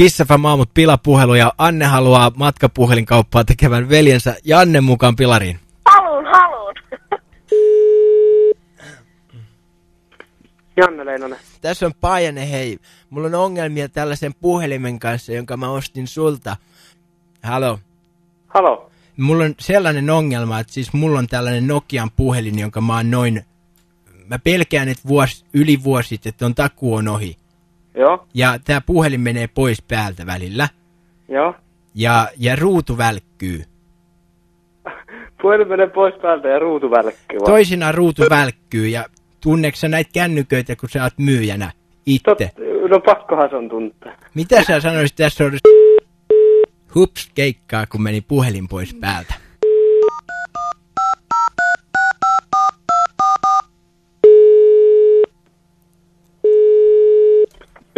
Kissafam aamut pilapuhelu ja Anne haluaa matkapuhelinkauppaa tekevän veljensä Janne mukaan pilariin. Haluun, haluun. Janne Leinonen. Tässä on Paajanen, hei. Mulla on ongelmia tällaisen puhelimen kanssa, jonka mä ostin sulta. Halo. Halo. Mulla on sellainen ongelma, että siis mulla on tällainen Nokian puhelin, jonka mä oon noin... Mä pelkään, että vuosi, yli vuosi sitten, että on takuu on ohi. Joo, Ja tää puhelin menee pois päältä välillä. joo. Ja, ja ruutu välkkyy. Puhelin menee pois päältä ja ruutu välkkyy. Toisinaan ruutu välkkyy ja tunneeko sä näitä kännyköitä, kun sä oot myyjänä itse? Tot, no pakkohan se on tuntea. Mitä sä sanoisit tässä olisi hups keikkaa, kun meni puhelin pois päältä?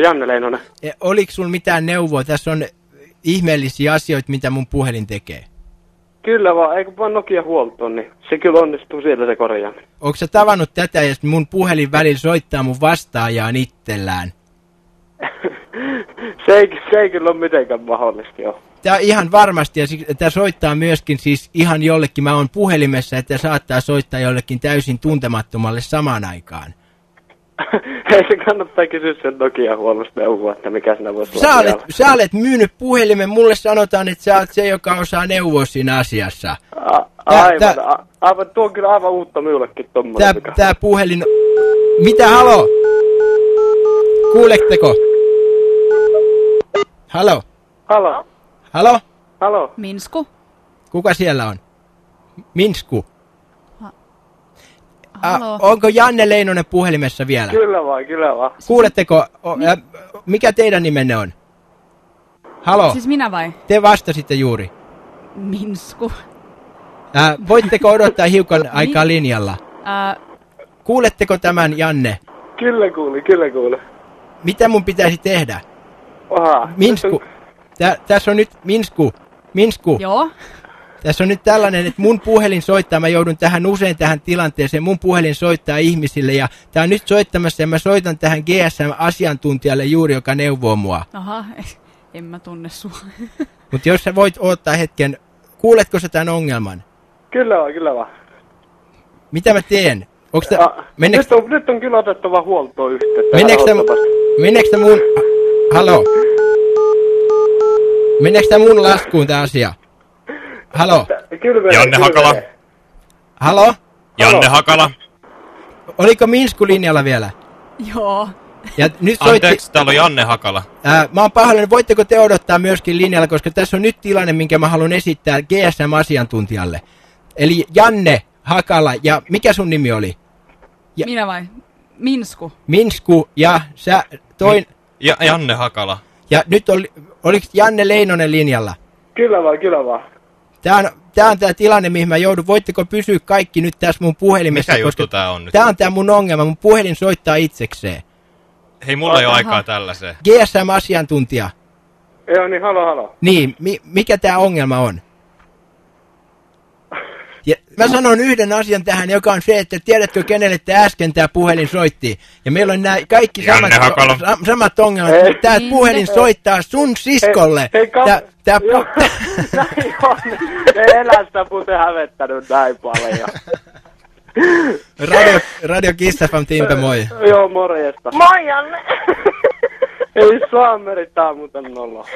Janne Leinonen. E, Oliko sulla mitään neuvoa? Tässä on ihmeellisiä asioita, mitä mun puhelin tekee. Kyllä vaan, eikö vaan Nokia huoltoon, niin se kyllä onnistuu siellä se korjaaminen. Onko sä tavannut tätä, sit mun puhelin välillä soittaa mun vastaajaan itsellään? se, ei, se ei kyllä ole mitenkään mahdollista, joo. Tää ihan varmasti, ja tämä soittaa myöskin siis ihan jollekin, mä oon puhelimessa, että saattaa soittaa jollekin täysin tuntemattomalle samaan aikaan. Ei se kannattaa kysyä sen Nokia huollosta neuvoa, että mikä sinä voisi Sä olla olet, vielä. sä olet myynyt puhelimen, mulle sanotaan, että sä oot se, joka osaa neuvoa siinä asiassa. A, Tää- aivan, tää- a, aivan, tuo on kyllä aivan uutta minullekin tommonen. Tää, mikä- tää puhelin... Mitä, halo? Kuuletteko? Halo? Halo, Halo? halo. Minsku? Kuka siellä on? Minsku? Halo? Ah, onko Janne Leinonen puhelimessa vielä? Kyllä vaan, kyllä vaan. Kuuletteko? O, ä, mikä teidän nimenne on? Halo? Siis minä vai? Te vastasitte juuri. Minsku. Ä, voitteko odottaa hiukan aikaa linjalla? Ää, Kuuletteko tämän, Janne? Kyllä kuuli, kyllä kuuli. Mitä mun pitäisi tehdä? Oha. Minsku. Tä, tässä on nyt Minsku. Minsku. joo. Tässä on nyt tällainen, että mun puhelin soittaa, mä joudun tähän usein tähän tilanteeseen, mun puhelin soittaa ihmisille ja tää on nyt soittamassa ja mä soitan tähän GSM-asiantuntijalle juuri, joka neuvoo mua. Aha, en mä tunne sua. Mutta jos sä voit odottaa hetken, kuuletko sä tämän ongelman? Kyllä vaan, kyllä vaan. Mitä mä teen? Onks tä, Ah, meneekö, nyt, on, nyt on kyllä otettava huoltoon yhteyttä. meneekö, tää mun... Halo? Meneekö tää mun laskuun tää asia? Halo? Janne Hakala. Halo? Janne Hakala. Oliko Minsku linjalla vielä? joo. Ja nyt soitti... Anteeksi, täällä on Janne Hakala. Ää, mä oon pahoillani, voitteko te odottaa myöskin linjalla, koska tässä on nyt tilanne, minkä mä haluan esittää GSM-asiantuntijalle. Eli Janne Hakala, ja mikä sun nimi oli? Ja- Minä vai? Minsku. Minsku, ja sä toin... Ja Janne Hakala. Ja nyt oli, oliko Janne Leinonen linjalla? Kyllä vaan, kyllä vaan. Tää on, tää on tää tilanne, mihin mä joudun. Voitteko pysyä kaikki nyt tässä mun puhelimessa? Mikä koska juttu tää on nyt? Tää on tää mun ongelma. Mun puhelin soittaa itsekseen. Hei, mulla ei ole aikaa tällaiseen. GSM-asiantuntija. Joo, niin halo, halo. Niin, mi, mikä tämä ongelma on? Mä sanon yhden asian tähän, joka on se, että tiedätkö kenelle tämä äsken tämä puhelin soitti. Ja meillä on nämä kaikki samat, samat ongelmat. Ei. Tämä Niin, puhelin soittaa sun siskolle. Hei, hei, kam... Tää, tää pu- Joo, näin on. Ei elä sitä muuten hävettänyt näin paljon. radio, radio Kiss FM, Timpe, moi. Joo, morjesta. Moi Janne. Ei saa merittää muuten nolla.